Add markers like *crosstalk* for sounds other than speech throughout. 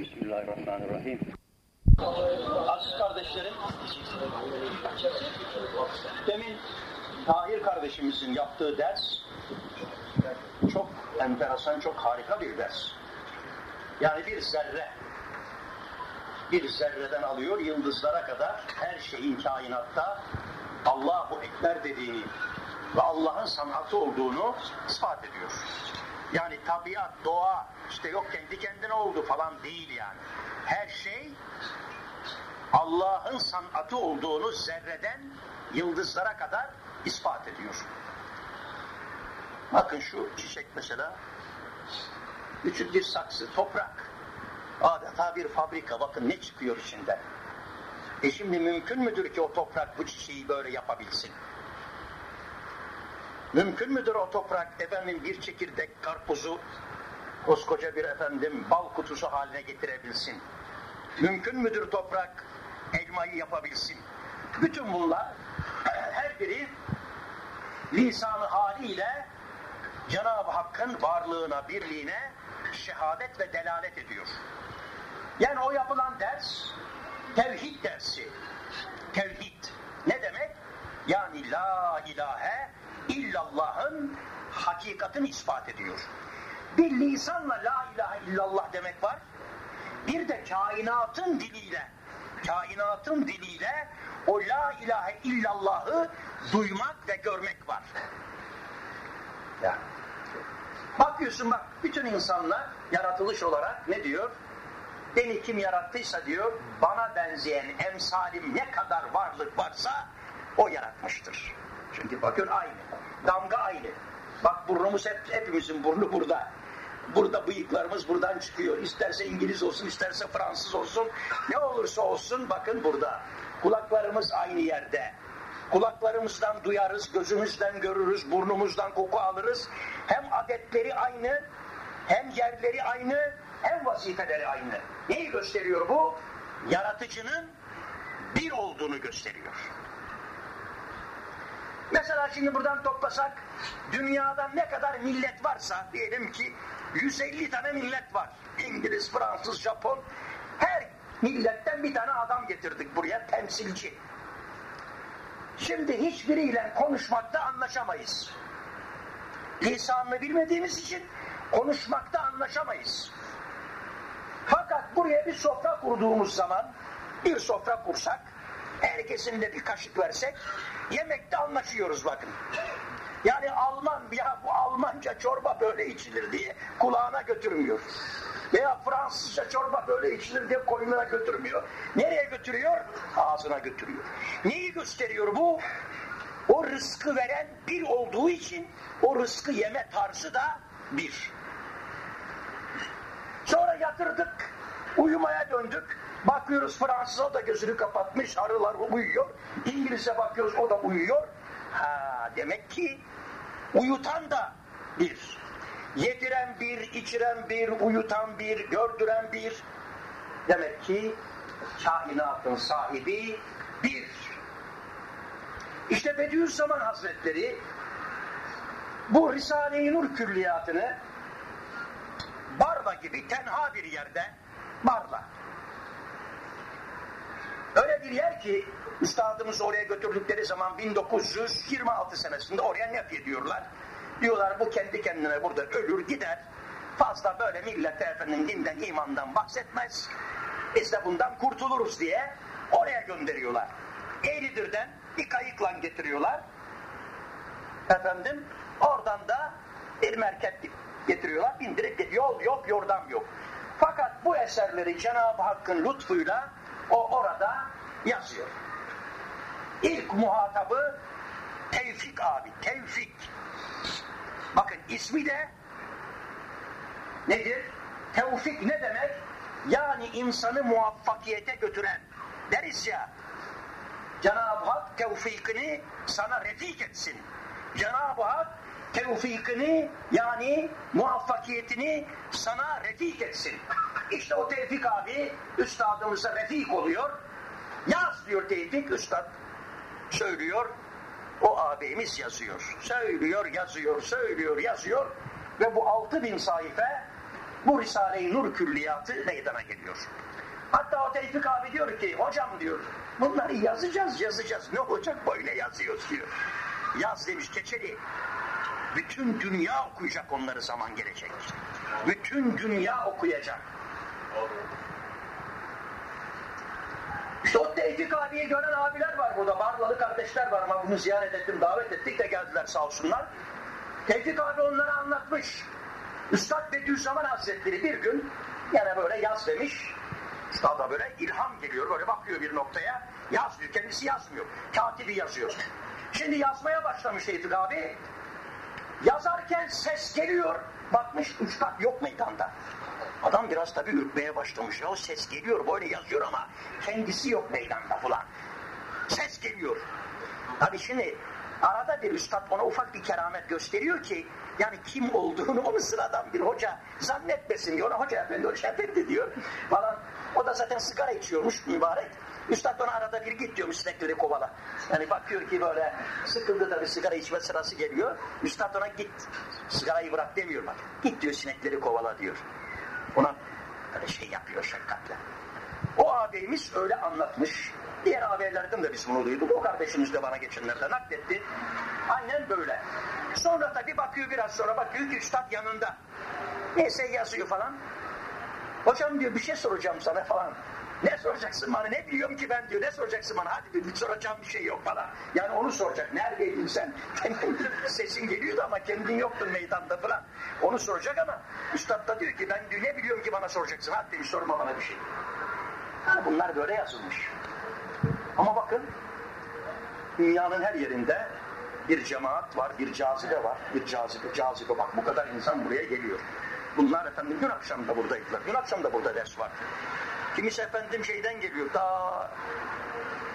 Bismillahirrahmanirrahim. Aziz kardeşlerim, demin Tahir kardeşimizin yaptığı ders çok enteresan, çok harika bir ders. Yani bir zerre, bir zerreden alıyor yıldızlara kadar her şeyin kainatta Allahu Ekber dediğini ve Allah'ın sanatı olduğunu ispat ediyor. Yani tabiat, doğa, işte yok kendi kendine oldu falan değil yani. Her şey Allah'ın sanatı olduğunu zerreden yıldızlara kadar ispat ediyor. Bakın şu çiçek mesela, küçük bir saksı, toprak. Adeta bir fabrika, bakın ne çıkıyor içinden. E şimdi mümkün müdür ki o toprak bu çiçeği böyle yapabilsin? Mümkün müdür o toprak efendim bir çekirdek karpuzu koskoca bir efendim bal kutusu haline getirebilsin? Mümkün müdür toprak elmayı yapabilsin? Bütün bunlar her biri lisanı haliyle Cenab-ı Hakk'ın varlığına, birliğine şehadet ve delalet ediyor. Yani o yapılan ders tevhid dersi. Tevhid ne demek? Yani la ilahe illallah'ın hakikatini ispat ediyor. Bir lisanla la ilahe illallah demek var. Bir de kainatın diliyle, kainatın diliyle o la ilahe illallah'ı duymak ve görmek var. Ya. Bakıyorsun bak bütün insanlar yaratılış olarak ne diyor? Beni kim yarattıysa diyor bana benzeyen emsalim ne kadar varlık varsa o yaratmıştır. Çünkü bakın aynı. Damga aynı. Bak burnumuz hep, hepimizin burnu burada. Burada bıyıklarımız buradan çıkıyor. İsterse İngiliz olsun, isterse Fransız olsun. Ne olursa olsun bakın burada. Kulaklarımız aynı yerde. Kulaklarımızdan duyarız, gözümüzden görürüz, burnumuzdan koku alırız. Hem adetleri aynı, hem yerleri aynı, hem vazifeleri aynı. Neyi gösteriyor bu? Yaratıcının bir olduğunu gösteriyor. Mesela şimdi buradan toplasak dünyada ne kadar millet varsa diyelim ki 150 tane millet var. İngiliz, Fransız, Japon her milletten bir tane adam getirdik buraya temsilci. Şimdi hiçbiriyle konuşmakta anlaşamayız. Lisanını bilmediğimiz için konuşmakta anlaşamayız. Fakat buraya bir sofra kurduğumuz zaman bir sofra kursak herkesin de bir kaşık versek yemekte anlaşıyoruz bakın. Yani Alman ya bu Almanca çorba böyle içilir diye kulağına götürmüyor. Veya Fransızca çorba böyle içilir diye koynuna götürmüyor. Nereye götürüyor? Ağzına götürüyor. Neyi gösteriyor bu? O rızkı veren bir olduğu için o rızkı yeme tarzı da bir. Sonra yatırdık, uyumaya döndük. Bakıyoruz Fransız o da gözünü kapatmış, arılar uyuyor. İngiliz'e bakıyoruz o da uyuyor. Ha, demek ki uyutan da bir. Yediren bir, içiren bir, uyutan bir, gördüren bir. Demek ki kainatın sahibi bir. İşte Bediüzzaman Hazretleri bu Risale-i Nur külliyatını Barla gibi tenha bir yerde Barla öyle bir yer ki üstadımızı oraya götürdükleri zaman 1926 senesinde oraya nef ediyorlar. Diyorlar bu kendi kendine burada ölür gider. Fazla böyle millete efendim dinden imandan bahsetmez. Biz de bundan kurtuluruz diye oraya gönderiyorlar. Eğridir'den bir kayıkla getiriyorlar. Efendim oradan da bir merkep getiriyorlar. Bindirip yol yok yordam yok. Fakat bu eserleri Cenab-ı Hakk'ın lütfuyla o orada yazıyor. İlk muhatabı Tevfik abi. Tevfik. Bakın ismi de nedir? Tevfik ne demek? Yani insanı muvaffakiyete götüren. Deriz ya Cenab-ı Hak tevfikini sana refik etsin. Cenab-ı Hak tevfikini yani muvaffakiyetini sana refik etsin. İşte o Tevfik abi üstadımıza refik oluyor. Yaz diyor Tevfik, üstad söylüyor. O abimiz yazıyor. Söylüyor, yazıyor, söylüyor, yazıyor. Ve bu altı bin sayfa bu Risale-i Nur külliyatı meydana geliyor. Hatta o Tevfik abi diyor ki hocam diyor bunları yazacağız yazacağız ne olacak böyle yazıyoruz diyor. Yaz demiş keçeli. Bütün dünya okuyacak onları zaman gelecek. Bütün dünya okuyacak. İşte o Tevfik abiyi gören abiler var burada. Barlalı kardeşler var ama bunu ziyaret ettim, davet ettik de geldiler sağ olsunlar. Tevfik abi onlara anlatmış. Üstad Bediüzzaman Hazretleri bir gün yine böyle yaz demiş. Üstada böyle ilham geliyor, böyle bakıyor bir noktaya. Yaz diyor, kendisi yazmıyor. Katibi yazıyor. Şimdi yazmaya başlamış Tevfik abi. Yazarken ses geliyor. Bakmış üstad yok meydanda. Adam biraz tabii ürkmeye başlamış. Ya ses geliyor böyle yazıyor ama kendisi yok meydanda falan. Ses geliyor. Tabii şimdi arada bir üstad ona ufak bir keramet gösteriyor ki yani kim olduğunu onu sıradan bir hoca zannetmesin diyor. Ona hoca efendi, hoca efendi diyor falan. O da zaten sigara içiyormuş mübarek. Üstad ona arada bir git diyormuş sinekleri kovala. Yani bakıyor ki böyle sıkıldı da bir sigara içme sırası geliyor. Üstad ona git sigarayı bırak demiyor bak. Git diyor sinekleri kovala diyor. Ona böyle şey yapıyor şefkatle. O ağabeyimiz öyle anlatmış. Diğer ağabeylerden de biz bunu duyduk. O kardeşimiz de bana geçenlerde nakletti. Aynen böyle. Sonra tabii bakıyor biraz sonra bakıyor ki üstad yanında. Neyse yazıyor falan. Hocam diyor bir şey soracağım sana falan. Ne soracaksın bana? Ne biliyorum ki ben diyor. Ne soracaksın bana? Hadi bir soracağım bir şey yok falan. Yani onu soracak. Neredeydin sen? *laughs* Sesin geliyordu ama kendin yoktun meydanda falan. Onu soracak ama üstad da diyor ki ben diyor ne biliyorum ki bana soracaksın? Hadi demiş sorma bana bir şey. Yani bunlar böyle yazılmış. Ama bakın dünyanın her yerinde bir cemaat var, bir cazibe var, bir cazibe, cazibe bak bu kadar insan buraya geliyor. Bunlar efendim dün akşam da buradaydılar. Dün akşam da burada ders var. Kimisi efendim şeyden geliyor, ta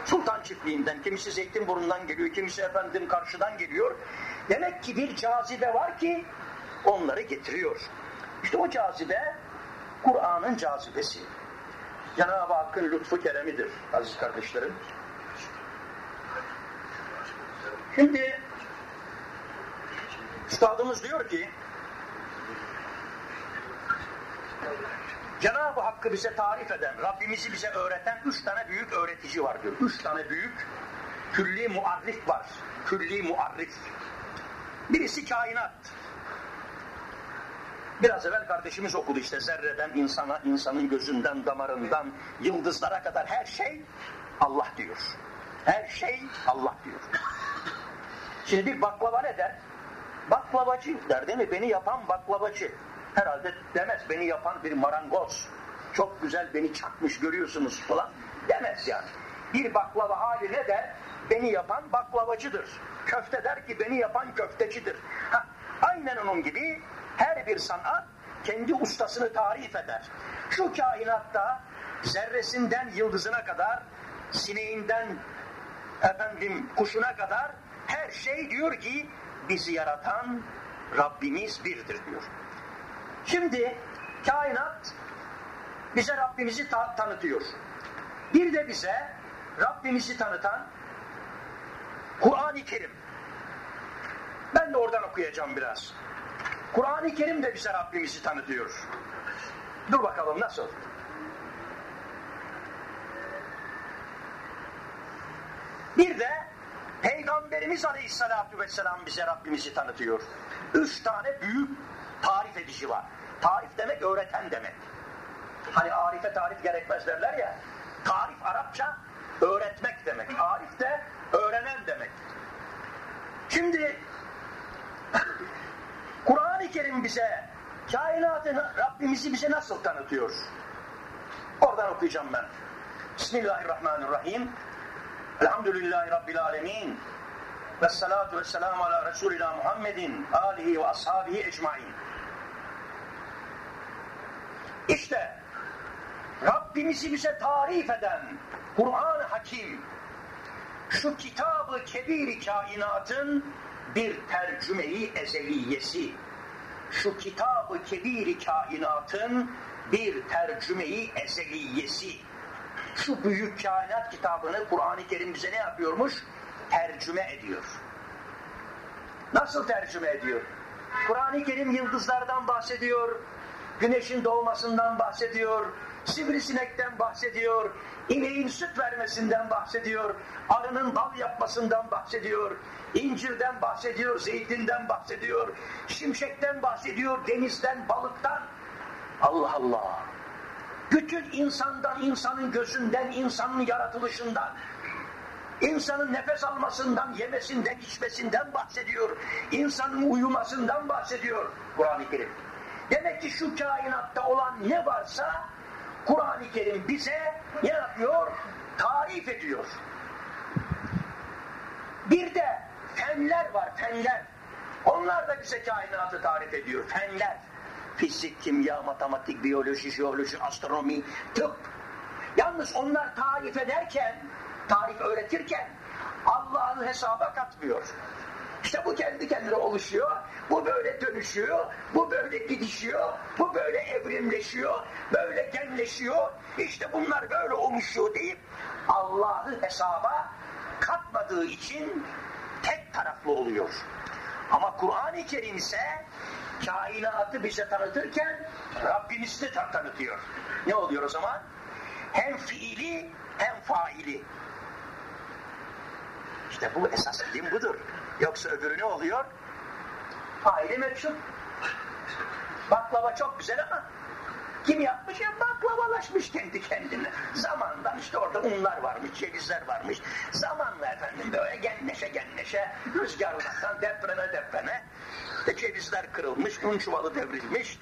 Sultan Çiftliği'nden, kimisi Zeytinburnu'ndan geliyor, kimisi efendim karşıdan geliyor. Demek ki bir cazibe var ki onları getiriyor. İşte o cazibe Kur'an'ın cazibesi. Cenab-ı Hakk'ın lütfu keremidir aziz kardeşlerim. Şimdi Üstadımız diyor ki Cenab-ı Hakk'ı bize tarif eden, Rabbimizi bize öğreten üç tane büyük öğretici var diyor. Üç tane büyük külli muarrif var. Külli muarrif. Birisi kainat. Biraz evvel kardeşimiz okudu işte zerreden insana, insanın gözünden, damarından, yıldızlara kadar her şey Allah diyor. Her şey Allah diyor. Şimdi bir baklava ne der? Baklavacı der değil mi? Beni yapan baklavacı. Herhalde demez beni yapan bir marangoz. Çok güzel beni çakmış görüyorsunuz falan. Demez yani. Bir baklava hali ne der? Beni yapan baklavacıdır. Köfte der ki beni yapan köftecidir. Ha, aynen onun gibi her bir sanat kendi ustasını tarif eder. Şu kainatta zerresinden yıldızına kadar, sineğinden efendim kuşuna kadar her şey diyor ki bizi yaratan Rabbimiz birdir diyor. Şimdi kainat bize Rabbimizi ta tanıtıyor. Bir de bize Rabbimizi tanıtan Kur'an-ı Kerim. Ben de oradan okuyacağım biraz. Kur'an-ı Kerim de bize Rabbimizi tanıtıyor. Dur bakalım nasıl? Bir de Peygamberimiz Aleyhisselatü Vesselam bize Rabbimizi tanıtıyor. Üç tane büyük tarif edici var. Tarif demek öğreten demek. Hani arife tarif gerekmez derler ya. Tarif Arapça öğretmek demek. Arif de öğrenen demek. Şimdi *laughs* Kur'an-ı Kerim bize kainatı Rabbimizi bize nasıl tanıtıyor? Oradan okuyacağım ben. Bismillahirrahmanirrahim. Elhamdülillahi Rabbil alemin. Ve salatu ve selamu ala Resulina Muhammedin alihi ve ashabihi ecmain. İşte Rabbimizi bize tarif eden Kur'an-ı Hakim şu kitabı kebir kainatın bir tercümeyi ezeliyesi şu kitabı kebir kainatın bir tercümeyi ezeliyesi şu büyük kainat kitabını Kur'an-ı Kerim bize ne yapıyormuş? Tercüme ediyor. Nasıl tercüme ediyor? Kur'an-ı Kerim yıldızlardan bahsediyor, güneşin doğmasından bahsediyor, sivrisinekten bahsediyor, ineğin süt vermesinden bahsediyor, arının bal yapmasından bahsediyor, incirden bahsediyor, zeytinden bahsediyor, şimşekten bahsediyor, denizden, balıktan. Allah Allah! Bütün insandan, insanın gözünden, insanın yaratılışından, insanın nefes almasından, yemesinden, içmesinden bahsediyor. insanın uyumasından bahsediyor Kur'an-ı Kerim. Demek ki şu kainatta olan ne varsa Kur'an-ı Kerim bize ne yapıyor? Tarif ediyor. Bir de fenler var, fenler. Onlar da bize kainatı tarif ediyor, fenler. Fizik, kimya, matematik, biyoloji, jeoloji, astronomi, tıp. Yalnız onlar tarif ederken, tarif öğretirken Allah'ın hesaba katmıyor. İşte bu kendi kendine oluşuyor, bu böyle dönüşüyor, bu böyle gidişiyor, bu böyle evrimleşiyor, böyle genleşiyor. İşte bunlar böyle oluşuyor deyip Allah'ı hesaba katmadığı için tek taraflı oluyor. Ama Kur'an-ı Kerim ise kainatı bize tanıtırken Rabbimizi de tanıtıyor. Ne oluyor o zaman? Hem fiili hem faili. İşte bu esas ilim budur. Yoksa öbürü ne oluyor? Faili meçhul. Baklava çok güzel ama kim yapmış ya baklavalaşmış kendi kendine. Zamandan işte orada unlar varmış, cevizler varmış. Zamanla efendim böyle genleşe genleşe rüzgarlardan depreme depreme işte cevizler kırılmış, un çuvalı devrilmiş,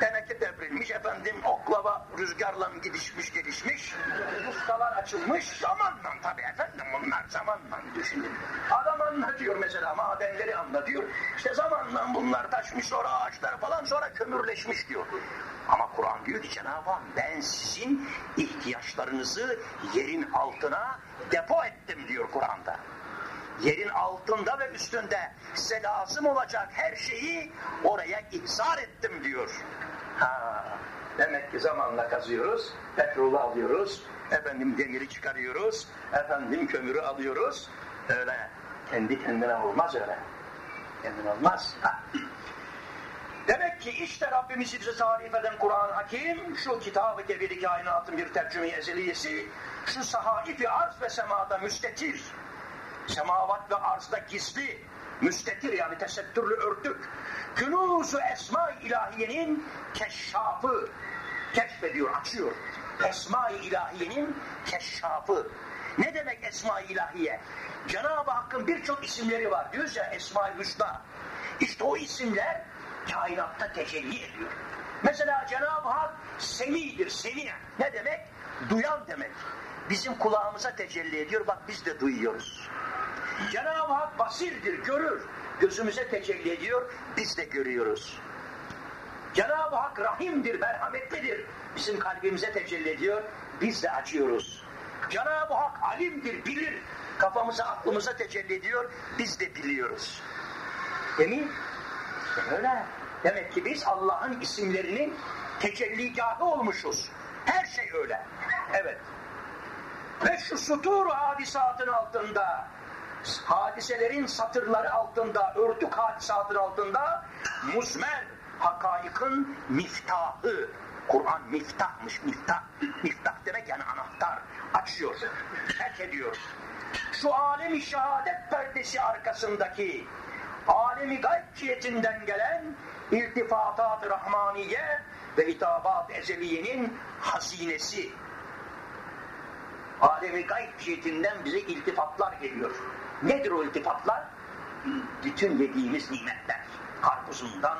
teneke devrilmiş, efendim oklava rüzgarla gidişmiş gelişmiş, ustalar açılmış. Zamanla tabii efendim bunlar zamanla düşünün. Adam anlatıyor mesela madenleri anlatıyor. İşte zamanla bunlar taşmış sonra ağaçlar falan sonra kömürleşmiş diyor. Ama Kur'an diyor ki Cenab-ı Hak ben sizin ihtiyaçlarınızı yerin altına depo ettim diyor Kur'an'da. Yerin altında ve üstünde size lazım olacak her şeyi oraya ihzar ettim diyor. Ha, demek ki zamanla kazıyoruz, petrolü alıyoruz, efendim demiri çıkarıyoruz, efendim kömürü alıyoruz. Öyle kendi kendine olmaz öyle. Kendine olmaz. Ha. Demek ki işte Rabbimizi bize tarif eden Kur'an-ı Hakim, şu kitab-ı kebiri kainatın bir tercüme ezeliyesi, şu sahaifi arz ve semada müstetir, semavat ve arzda gizli, müstetir yani tesettürlü örtük, künuzu esma-i ilahiyenin keşşafı, keşfediyor, açıyor. Esma-i ilahiyenin keşşafı. Ne demek esma-i ilahiye? Cenab-ı Hakk'ın birçok isimleri var. Diyoruz ya Esma-i Hüsna. İşte o isimler kainatta tecelli ediyor. Mesela Cenab-ı Hak semidir, semi. Ne demek? Duyan demek. Bizim kulağımıza tecelli ediyor, bak biz de duyuyoruz. Cenab-ı Hak basirdir, görür. Gözümüze tecelli ediyor, biz de görüyoruz. Cenab-ı Hak rahimdir, merhametlidir. Bizim kalbimize tecelli ediyor, biz de açıyoruz. Cenab-ı Hak alimdir, bilir. Kafamıza, aklımıza tecelli ediyor, biz de biliyoruz. Değil mi? Öyle. Demek ki biz Allah'ın isimlerinin tecelligahı olmuşuz. Her şey öyle. Evet. Ve şu sutur hadisatın altında, hadiselerin satırları altında, örtük hadisatın altında, musmer hakaikın miftahı. Kur'an miftahmış, miftah. Miftah demek yani anahtar. Açıyor, terk ediyor. Şu alemi şehadet perdesi arkasındaki alemi gayb cihetinden gelen iltifatat-ı rahmaniye ve hitabat ezeliyenin hazinesi. Alemi gayb cihetinden bize iltifatlar geliyor. Nedir o iltifatlar? Bütün yediğimiz nimetler. Karpuzundan,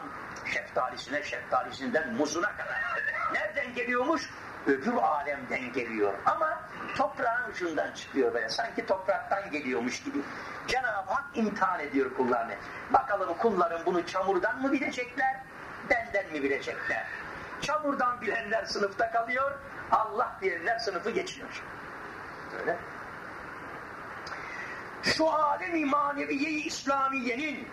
şeftalisine, şeftalisinden muzuna kadar. Nereden geliyormuş? Öbür alemden geliyor. Ama toprağın ucundan çıkıyor böyle. Sanki topraktan geliyormuş gibi. Cenab-ı Hak imtihan ediyor kullarını. Bakalım kullarım bunu çamurdan mı bilecekler, benden mi bilecekler? Çamurdan bilenler sınıfta kalıyor, Allah diyenler sınıfı geçiyor. Öyle. Şu alem-i maneviye-i İslamiye'nin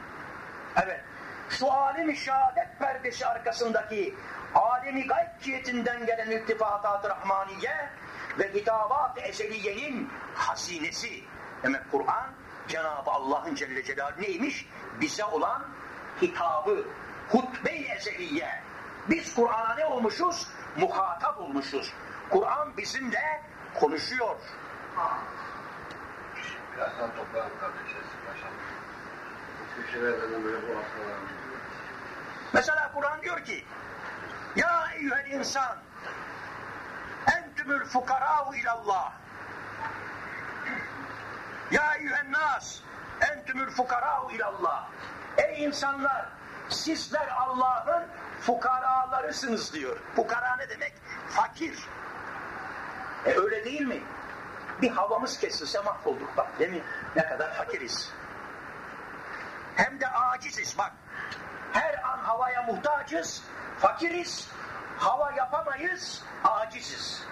evet, şu alem-i şehadet perdesi arkasındaki alemi gayb cihetinden gelen iltifatat-ı rahmaniye ve hitabat-ı ezeliyenin hazinesi. Demek Kur'an Cenab-ı Allah'ın Celle Celaluhu neymiş? Bize olan hitabı, hutbe-i ezeliye. Biz Kur'an'a ne olmuşuz? Muhatap olmuşuz. Kur'an bizimle konuşuyor. Birazdan toplayalım kardeşler. Paşam. Bu köşelerden böyle bu haftalar. Mesela Kur'an diyor ki Ya eyyühel insan entümül fukarâhu ilallah Ya eyyühen nas entümül fukarâhu ilallah Ey insanlar sizler Allah'ın fukaralarısınız diyor. Fukara ne demek? Fakir. E öyle değil mi? Bir havamız kesilse mahvolduk bak değil mi? Ne kadar fakiriz. Hem de aciziz bak. Her an havaya muhtacız, fakiriz, hava yapamayız, aciziz.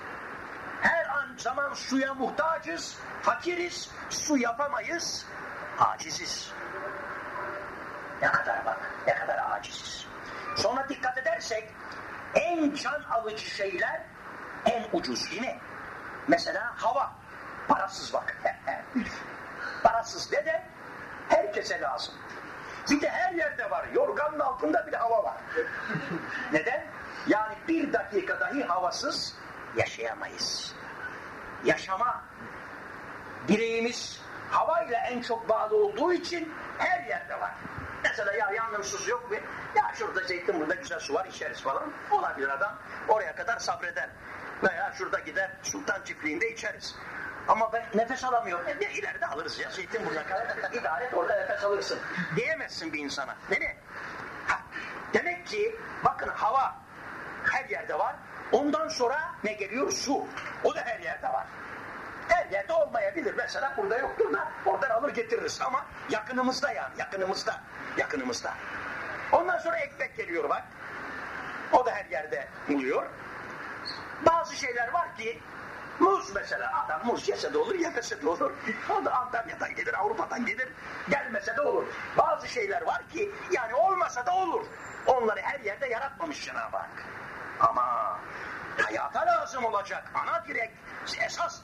Her an zaman suya muhtacız, fakiriz, su yapamayız, aciziz. Ne kadar bak, ne kadar aciziz. Sonra dikkat edersek en can alıcı şeyler en ucuz değil mi? Mesela hava. Parasız bak. Parasız neden? Herkese lazım. Bir de her yerde var. Yorganın altında bile hava var. *laughs* Neden? Yani bir dakika dahi havasız yaşayamayız. Yaşama direğimiz havayla en çok bağlı olduğu için her yerde var. Mesela ya yangın susu yok mu? Ya şurada Zeytinburnu'da güzel su var içeriz falan. Olabilir adam. Oraya kadar sabreder. Veya şurada gider Sultan Çiftliği'nde içeriz. Ama ben nefes alamıyorum. E, ne ileride alırız ya Zeytinburnu'na kadar. İdare et orada nefes alırsın. Diyemezsin bir insana. Değil mi? Demek ki bakın hava her yerde var. Ondan sonra ne geliyor? Su. O da her yerde var. Her yerde olmayabilir. Mesela burada yoktur da oradan alır getiririz ama yakınımızda yani yakınımızda. Yakınımızda. Ondan sonra ekmek geliyor bak. O da her yerde buluyor. Bazı şeyler var ki muz mesela adam muz yese de olur yemese de olur. O da Antalya'dan gelir Avrupa'dan gelir gelmese de olur. Bazı şeyler var ki yani olmasa da olur. Onları her yerde yaratmamış Cenab-ı Hak. Ama hayata lazım olacak ana direk esas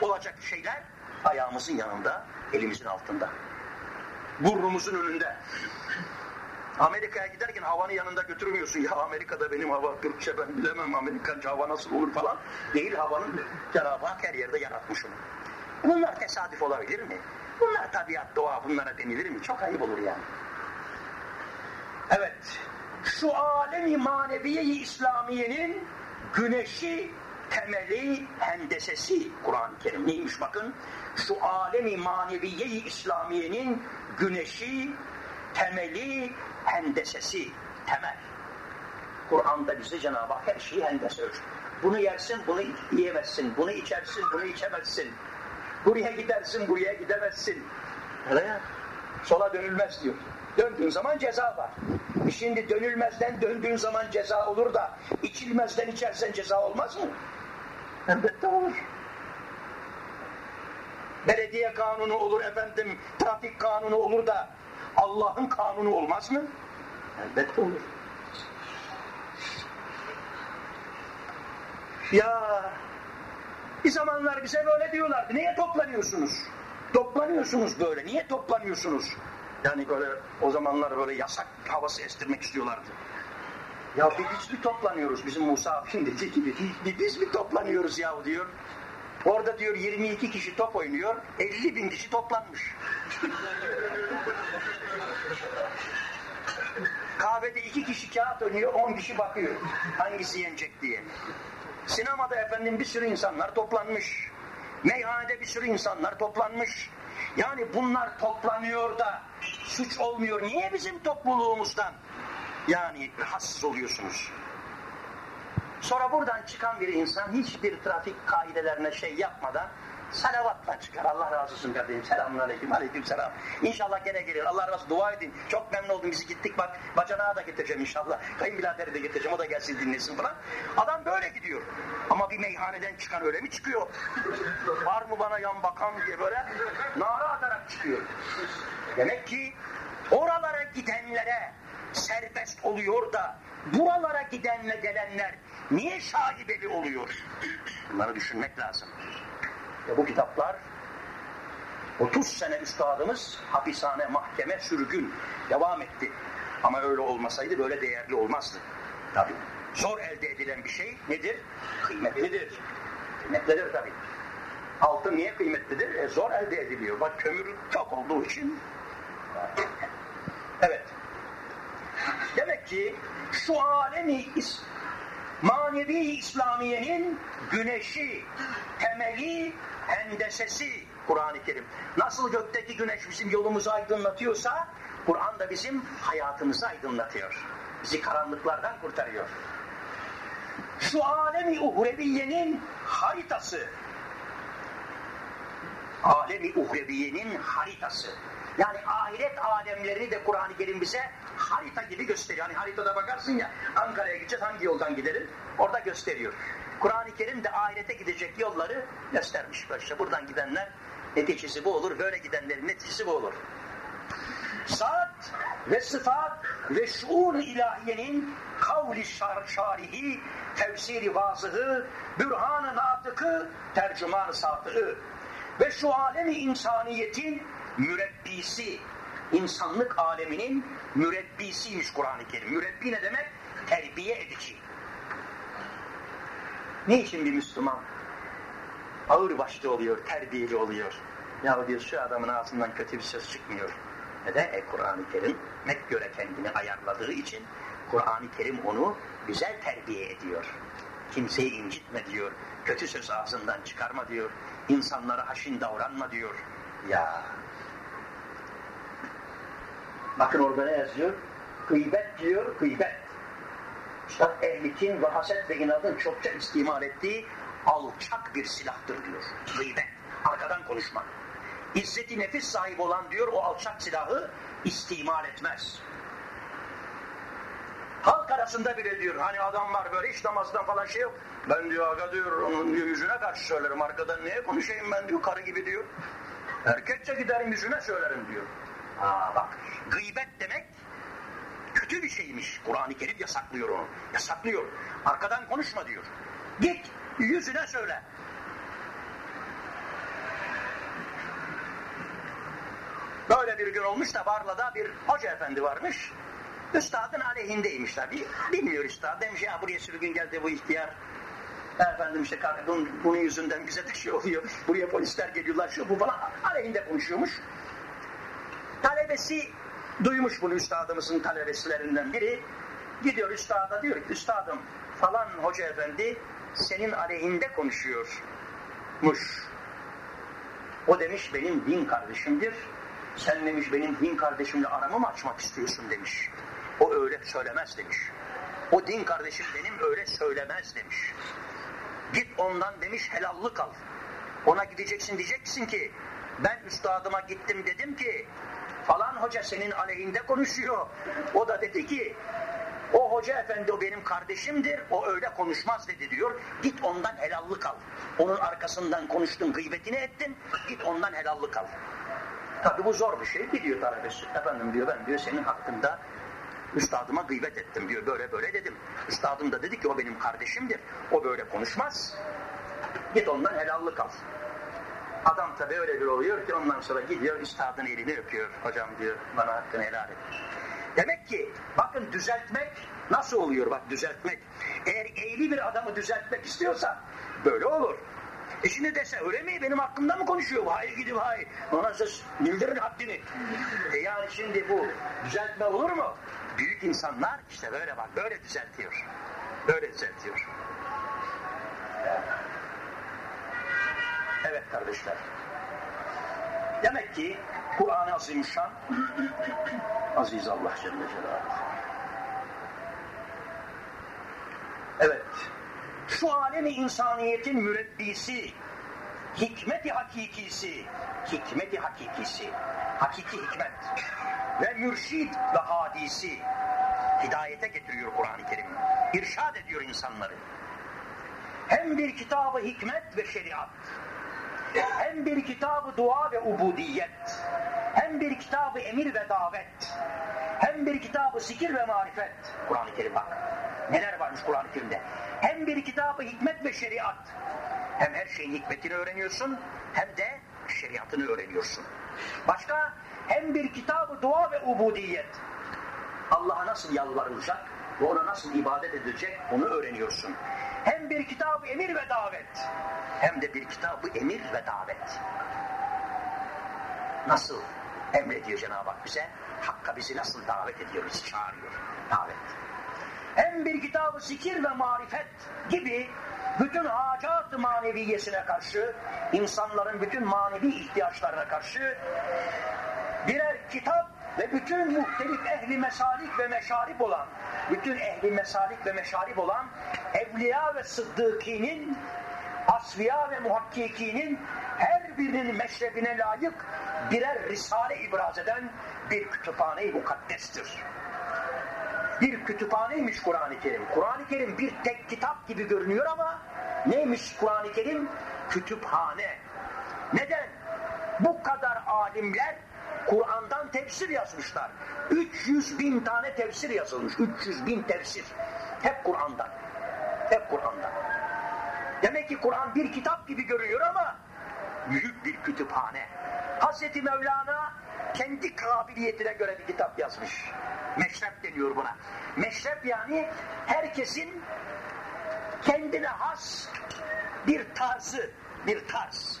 olacak şeyler ayağımızın yanında elimizin altında. Burnumuzun önünde. Amerika'ya giderken havanı yanında götürmüyorsun. Ya Amerika'da benim hava Türkçe ben bilemem Amerikanca hava nasıl olur falan. Değil havanın Cenab-ı Hak her yerde yaratmış onu. Bunlar tesadüf olabilir mi? Bunlar tabiat, doğa bunlara denilir mi? Çok ayıp olur yani. Evet, şu alemi maneviye-i İslamiye'nin güneşi, temeli, hendesesi Kur'an-ı Kerim neymiş bakın? Şu alemi maneviye-i İslamiye'nin güneşi, temeli, hendesesi, temel. Kur'an'da bize Cenab-ı Hak her şeyi hendese ölçtü. Bunu yersin, bunu yiyemezsin. Bunu içersin, bunu içemezsin. Buraya gidersin, buraya gidemezsin. Öyle ya. Sola dönülmez diyor. Döndüğün zaman ceza var. Şimdi dönülmezden döndüğün zaman ceza olur da içilmezden içersen ceza olmaz mı? Elbette olur. Belediye kanunu olur efendim, trafik kanunu olur da Allah'ın kanunu olmaz mı? Elbette olur. Ya bir zamanlar bize böyle diyorlardı. Niye toplanıyorsunuz? Toplanıyorsunuz böyle. Niye toplanıyorsunuz? Yani böyle o zamanlar böyle yasak havası estirmek istiyorlardı. Ya biz mi toplanıyoruz bizim Musa abim dediği gibi. Biz mi toplanıyoruz yahu diyor. Orada diyor 22 kişi top oynuyor. 50 bin kişi toplanmış. Kahvede iki kişi kağıt oynuyor, 10 kişi bakıyor. Hangisi yenecek diye. Sinemada efendim bir sürü insanlar toplanmış. Meyhanede bir sürü insanlar toplanmış. Yani bunlar toplanıyor da suç olmuyor. Niye bizim topluluğumuzdan yani rahatsız oluyorsunuz? Sonra buradan çıkan bir insan hiçbir trafik kaidelerine şey yapmadan salavatla çıkar. Allah razı olsun kardeşim. Selamun aleyküm. Aleyküm selam. İnşallah gene gelir. Allah razı olsun. Dua edin. Çok memnun oldum. Bizi gittik bak. Bacanağı da getireceğim inşallah. Kayınbiraderi de getireceğim. O da gelsin dinlesin falan. Adam böyle gidiyor. Ama bir meyhaneden çıkan öyle mi çıkıyor? Var mı bana yan bakan diye böyle nara atarak çıkıyor. Demek ki oralara gidenlere serbest oluyor da buralara gidenle gelenler niye şaibeli oluyor? Bunları düşünmek lazım. Ve bu kitaplar 30 sene üstadımız hapishane, mahkeme, sürgün devam etti. Ama öyle olmasaydı böyle değerli olmazdı. Tabii. Zor elde edilen bir şey nedir? Kıymetlidir. Kıymetlidir tabii. Altın niye kıymetlidir? E zor elde ediliyor. Bak kömür çok olduğu için. Evet. Demek ki şu alemi manevi İslamiyenin güneşi, temeli, hendesesi Kur'an-ı Kerim. Nasıl gökteki güneş bizim yolumuzu aydınlatıyorsa Kur'an da bizim hayatımızı aydınlatıyor. Bizi karanlıklardan kurtarıyor. Şu alemi uhreviyenin haritası. Alemi uhreviyenin haritası. Yani ahiret alemlerini de Kur'an-ı Kerim bize harita gibi gösteriyor. Hani haritada bakarsın ya Ankara'ya gideceğiz hangi yoldan gidelim? Orada gösteriyor. Kur'an-ı Kerim de ahirete gidecek yolları göstermiş. İşte buradan gidenler neticesi bu olur. Böyle gidenlerin neticesi bu olur. Saat ve sıfat ve şuur ilahiyenin kavli şar şarihi, tefsiri vazıhı, bürhan-ı natıkı, tercüman-ı satığı ve şu alemi insaniyetin mürebbisi, insanlık aleminin mürebbisiymiş Kur'an-ı Kerim. Mürebbi ne demek? Terbiye edici. Niçin bir Müslüman ağır başlı oluyor, terbiyeli oluyor? Ya diyor şu adamın ağzından kötü bir söz çıkmıyor. Neden? E Kur'an-ı Kerim mek göre kendini ayarladığı için Kur'an-ı Kerim onu güzel terbiye ediyor. Kimseyi incitme diyor. Kötü söz ağzından çıkarma diyor. İnsanlara haşin davranma diyor. Ya. Bakın orada ne yazıyor? Gıybet diyor, gıybet. Üstad ehlikin ve haset ve inadın çokça istimal ettiği alçak bir silahtır diyor. Gıybet. Arkadan konuşmak. İzzeti nefis sahibi olan diyor o alçak silahı istimal etmez. Halk arasında bile diyor hani adam var böyle hiç namazdan falan şey yok. Ben diyor aga diyor onun yüzüne karşı söylerim arkadan niye konuşayım ben diyor karı gibi diyor. Erkekçe giderim yüzüne söylerim diyor. Aa bak gıybet demek kötü bir şeymiş. Kur'an-ı Kerim yasaklıyor onu. Yasaklıyor. Arkadan konuşma diyor. Git yüzüne söyle. Böyle bir gün olmuş da Barla'da bir hoca efendi varmış. Üstadın aleyhindeymiş tabi. Bilmiyor üstad. Demiş ya buraya sürgün geldi bu ihtiyar. Efendim işte bunun, bunun yüzünden bize de şey oluyor. Buraya polisler geliyorlar şu bu falan. Aleyhinde konuşuyormuş. Talebesi duymuş bunu üstadımızın talebesilerinden biri. Gidiyor üstada diyor ki üstadım falan hoca efendi senin aleyhinde konuşuyormuş. O demiş benim din kardeşimdir. Sen demiş benim din kardeşimle aramı mı açmak istiyorsun demiş. O öyle söylemez demiş. O din kardeşim benim öyle söylemez demiş. Git ondan demiş helallık al. Ona gideceksin diyeceksin ki ben üstadıma gittim dedim ki falan hoca senin aleyhinde konuşuyor. O da dedi ki o hoca efendi o benim kardeşimdir o öyle konuşmaz dedi diyor. Git ondan helallık al. Onun arkasından konuştun gıybetini ettin git ondan helallık al. Tabi bu zor bir şey biliyor talebesi. Efendim diyor ben diyor senin hakkında üstadıma gıybet ettim diyor böyle böyle dedim. Üstadım da dedi ki o benim kardeşimdir. O böyle konuşmaz. Git ondan helallık al. Adam tabi öyle bir oluyor ki ondan sonra gidiyor üstadın elini öpüyor. Hocam diyor bana hakkını helal et. Demek ki bakın düzeltmek nasıl oluyor bak düzeltmek. Eğer eğri bir adamı düzeltmek istiyorsa böyle olur. E şimdi dese öyle mi benim hakkımda mı konuşuyor? Hayır gidip hayır. Ona söz bildirin haddini. E yani şimdi bu düzeltme olur mu? Büyük insanlar işte böyle bak böyle düzeltiyor. Böyle düzeltiyor. Evet kardeşler. Demek ki Kur'an-ı Azimüşşan Aziz Allah Celle Celaluhu. Evet. Şu alemi insaniyetin mürebbisi, hikmeti hakikisi, hikmeti hakikisi, hakiki hikmet ve mürşid ve hadisi hidayete getiriyor Kur'an-ı Kerim. İrşad ediyor insanları. Hem bir kitabı hikmet ve şeriat, hem bir kitabı dua ve ubudiyet, hem bir kitabı emir ve davet, hem bir kitabı zikir ve marifet. Kur'an-ı Kerim bak. Neler varmış Kur'an-ı Kerim'de. Hem bir kitabı hikmet ve şeriat. Hem her şeyin hikmetini öğreniyorsun hem de şeriatını öğreniyorsun. Başka hem bir kitabı dua ve ubudiyet. Allah'a nasıl yalvarılacak, ve ona nasıl ibadet edilecek onu öğreniyorsun. Hem bir kitabı emir ve davet hem de bir kitabı emir ve davet. Nasıl emrediyor Cenab-ı Hak bize? Hakka bizi nasıl davet ediyor, bizi çağırıyor. Davet. Hem bir kitabı zikir ve marifet gibi bütün hacat maneviyesine karşı, insanların bütün manevi ihtiyaçlarına karşı birer kitap ve bütün muhtelif ehli mesalik ve meşarip olan, bütün ehli mesalik ve meşarip olan evliya ve sıddıkinin, asfiya ve muhakkikinin her birinin meşrebine layık birer risale ibraz eden bir kütüphane-i mukaddestir. Bir kütüphaneymiş Kur'an-ı Kerim. Kur'an-ı Kerim bir tek kitap gibi görünüyor ama neymiş Kur'an-ı Kerim? Kütüphane. Neden? Bu kadar alimler Kur'an'dan tefsir yazmışlar. 300 bin tane tefsir yazılmış. 300 bin tefsir. Hep Kur'an'dan. Hep Kur'an'dan. Demek ki Kur'an bir kitap gibi görünüyor ama büyük bir kütüphane. Hazreti Mevlana kendi kabiliyetine göre bir kitap yazmış. Meşrep deniyor buna. Meşrep yani herkesin kendine has bir tarzı, bir tarz.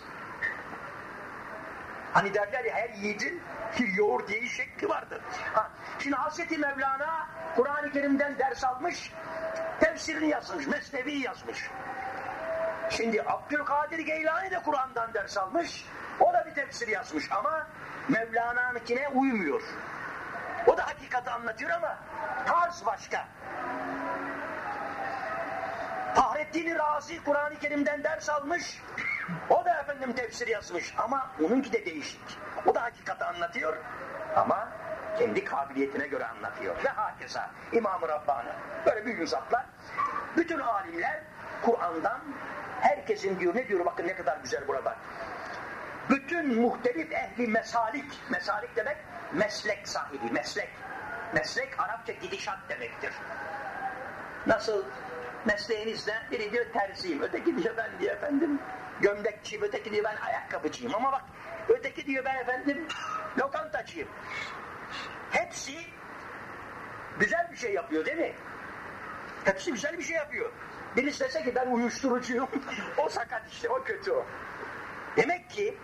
Hani derler ya her yiğidin bir yoğurt yiyiş şekli vardır. Ha, şimdi Hazreti Mevlana Kur'an-ı Kerim'den ders almış, tefsirini yazmış, mesnevi yazmış. Şimdi Abdülkadir Geylani de Kur'an'dan ders almış, o da bir tefsir yazmış ama Mevlana'nınkine uymuyor. O da hakikati anlatıyor ama tarz başka. Fahrettin Razi Kur'an-ı Kerim'den ders almış. O da efendim tefsir yazmış ama onunki de değişik. O da hakikati anlatıyor ama kendi kabiliyetine göre anlatıyor. Ve hakeza İmam-ı Rabbani böyle büyük zatlar. Bütün alimler Kur'an'dan herkesin diyor ne diyor bakın ne kadar güzel burada. Bütün muhtelif ehli mesalik, mesalik demek meslek sahibi, meslek. Meslek Arapça gidişat demektir. Nasıl mesleğinizde biri diyor terziyim, öteki diyor ben diyor efendim gömlekçiyim, öteki diyor ben ayakkabıcıyım. Ama bak öteki diyor ben efendim lokantacıyım. Hepsi güzel bir şey yapıyor değil mi? Hepsi güzel bir şey yapıyor. Birisi dese ki ben uyuşturucuyum, *laughs* o sakat işte, o kötü o. Demek ki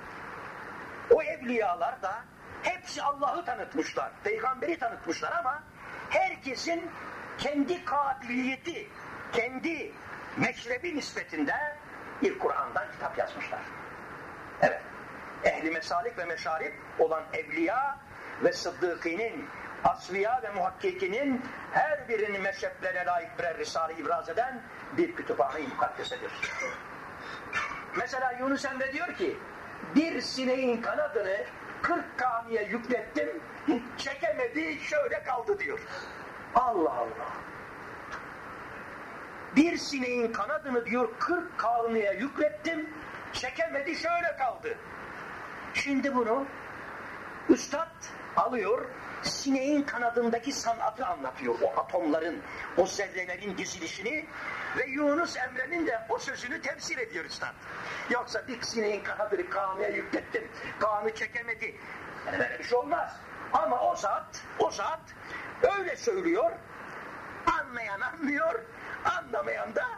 o evliyalar da hepsi Allah'ı tanıtmışlar, peygamberi tanıtmışlar ama herkesin kendi kabiliyeti, kendi meşrebi nispetinde bir Kur'an'dan kitap yazmışlar. Evet. Ehli mesalik ve meşarip olan evliya ve sıddıkinin, asliya ve muhakkikinin her birinin meşreplerine layık birer risale ibraz eden bir kütüphane-i mukaddesedir. Mesela Yunus Emre diyor ki, bir sineğin kanadını 40 kamiye yüklettim, çekemedi, şöyle kaldı diyor. Allah Allah. Bir sineğin kanadını diyor 40 kavmiye yüklettim, çekemedi şöyle kaldı. Şimdi bunu üstad alıyor, sineğin kanadındaki sanatı anlatıyor. O atomların, o zerrelerin dizilişini ve Yunus Emre'nin de o sözünü tefsir ediyor üstad. Yoksa bir sineğin kanadını kavmiye yüklettim, kavmi çekemedi. Yani böyle bir şey olmaz. Ama o zat, o zat öyle söylüyor, anlayan anlıyor, anlamayan da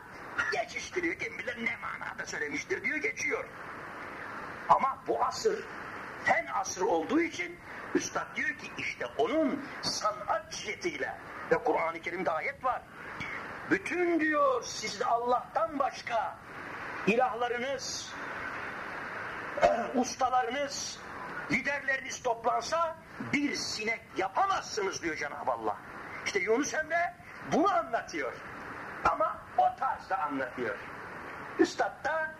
geçiştiriyor. Kim bilir ne manada söylemiştir diyor geçiyor. Ama bu asır fen asrı olduğu için Üstad diyor ki işte onun sanat cihetiyle ve Kur'an-ı Kerim'de ayet var. Bütün diyor sizde Allah'tan başka ilahlarınız, *clears throat* ustalarınız, liderleriniz toplansa bir sinek yapamazsınız diyor Cenab-ı Allah. İşte Yunus Emre bunu anlatıyor. Ama o tarzda anlatıyor. Üstad da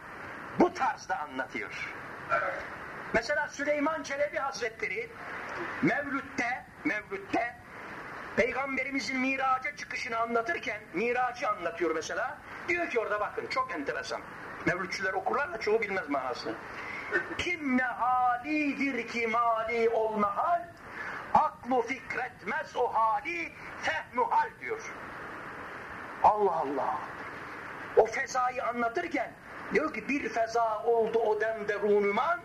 bu tarzda anlatıyor. Mesela Süleyman Çelebi Hazretleri Mevlüt'te, Mevlüt'te Peygamberimizin miraca çıkışını anlatırken, miracı anlatıyor mesela. Diyor ki orada bakın çok enteresan. Mevlütçüler okurlar da çoğu bilmez manasını. Kim ne halidir ki mali olma hal, aklu fikretmez o hali, fehmu hal diyor. Allah Allah. O fezayı anlatırken diyor ki bir feza oldu o demde runuman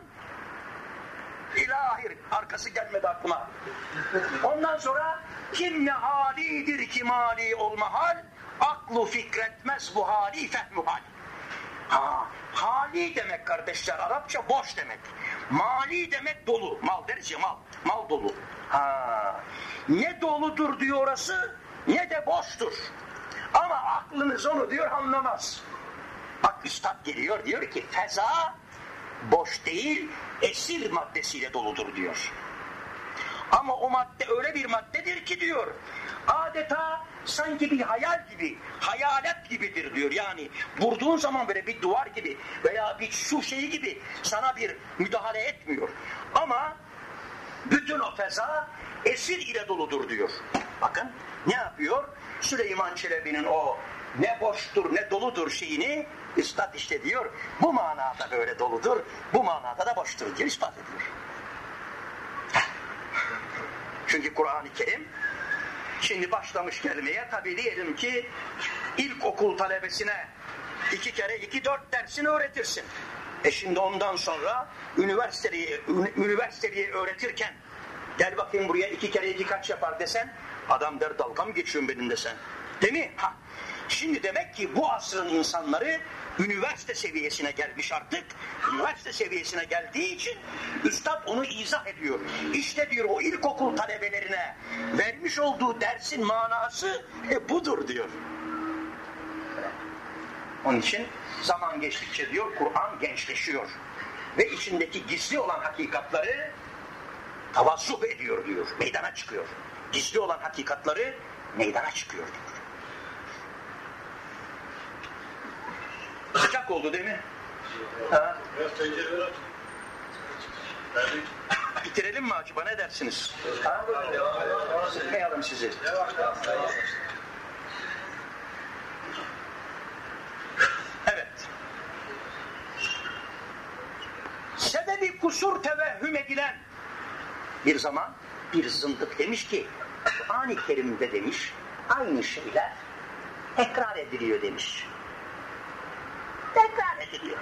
ilahir arkası gelmedi aklıma. Ondan sonra Kim ne halidir ki mali olma hal, aklı fikretmez bu hali fehmu hal. Ha, hali demek kardeşler Arapça boş demek. Mali demek dolu. Mal deriz ya mal. Mal dolu. Ha, ne doludur diyor orası ne de boştur. Ama aklınız onu diyor anlamaz. Bak üstad geliyor diyor ki feza boş değil esir maddesiyle doludur diyor. Ama o madde öyle bir maddedir ki diyor adeta sanki bir hayal gibi, hayalet gibidir diyor. Yani vurduğun zaman böyle bir duvar gibi veya bir su şeyi gibi sana bir müdahale etmiyor. Ama bütün o feza esir ile doludur diyor. Bakın ne yapıyor? Süleyman Çelebi'nin o ne boştur ne doludur şeyini ispat işte diyor. Bu manada böyle doludur, bu manada da boştur diye ispat ediyor. Çünkü Kur'an-ı Kerim şimdi başlamış gelmeye tabi diyelim ki ilkokul talebesine iki kere iki dört dersini öğretirsin. E şimdi ondan sonra üniversiteyi, üniversiteyi öğretirken gel bakayım buraya iki kere iki kaç yapar desen adam der dalga mı geçiyorsun benim desen. Değil mi? Ha. Şimdi demek ki bu asrın insanları üniversite seviyesine gelmiş artık. Üniversite seviyesine geldiği için üstad onu izah ediyor. İşte diyor o ilkokul talebelerine vermiş olduğu dersin manası e, budur diyor. Onun için zaman geçtikçe diyor Kur'an gençleşiyor. Ve içindeki gizli olan hakikatları tavazzuh ediyor diyor. Meydana çıkıyor. Gizli olan hakikatları meydana çıkıyor diyor. Sıcak oldu değil mi? Ha? Bitirelim mi acaba ne dersiniz? Ha? Sıkmayalım sizi. Evet. Sebebi kusur tevehhüm edilen bir zaman bir zındık demiş ki Kur'an-ı Kerim'de demiş aynı şeyler tekrar ediliyor demiş. Tekrar ediliyor.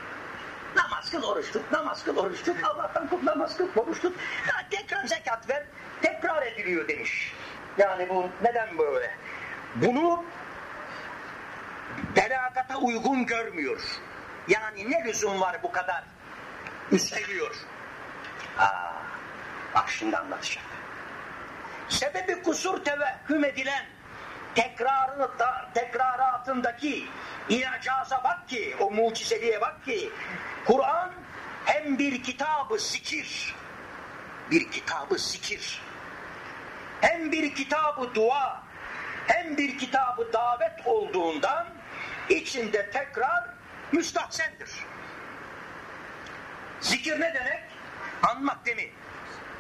Namaz kıl, oruç tut, namaz kıl, oruç tut, Allah'tan kul, namaz kıl, oruç tut. Ya tekrar zekat ver, tekrar ediliyor demiş. Yani bu neden böyle? Bunu belagata uygun görmüyor. Yani ne lüzum var bu kadar? Üsteliyor. Aa, bak şimdi anlatacağım. Sebebi kusur tevehhüm edilen tekrarı da, tekraratındaki inacaza bak ki, o mucizeliğe bak ki Kur'an hem bir kitabı zikir, bir kitabı zikir, hem bir kitabı dua, hem bir kitabı davet olduğundan içinde tekrar müstahsendir. Zikir ne demek? Anmak mi?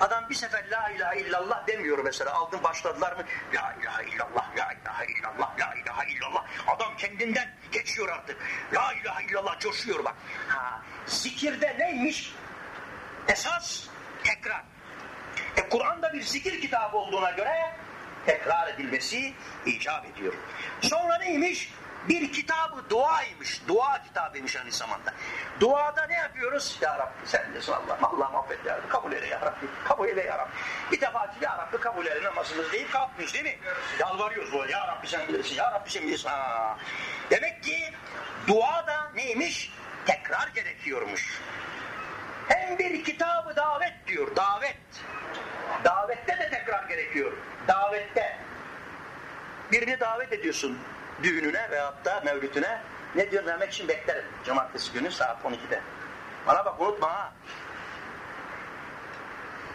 Adam bir sefer la ilahe illallah demiyor mesela. Aldın başladılar mı? La ilahe illallah, la ilahe illallah, la ilahe illallah. Adam kendinden geçiyor artık. La ilahe illallah coşuyor bak. Ha, zikirde neymiş? Esas tekrar. E Kur'an'da bir zikir kitabı olduğuna göre tekrar edilmesi icap ediyor. Sonra neymiş? Bir kitabı duaymış. Dua kitabıymış aynı zamanda. Duada ne yapıyoruz? Ya Rabbi sen de Allah, Allah affet ya Rabbi. Kabul eyle ya Rabbi. Kabul eyle ya Rabbi. Bir defa ya Rabbi kabul eyle namazımız deyip kalkmıyoruz değil mi? Yalvarıyoruz böyle. Ya Rabbi sen bilirsin. Ya Rabbi sen bilirsin. Ha. Demek ki dua da neymiş? Tekrar gerekiyormuş. Hem bir kitabı davet diyor. Davet. Davette de tekrar gerekiyor. Davette. Birini davet ediyorsun düğününe veyahut da mevlütüne ne diyor Mehmet için beklerim. Cumartesi günü saat 12'de. Bana bak unutma ha.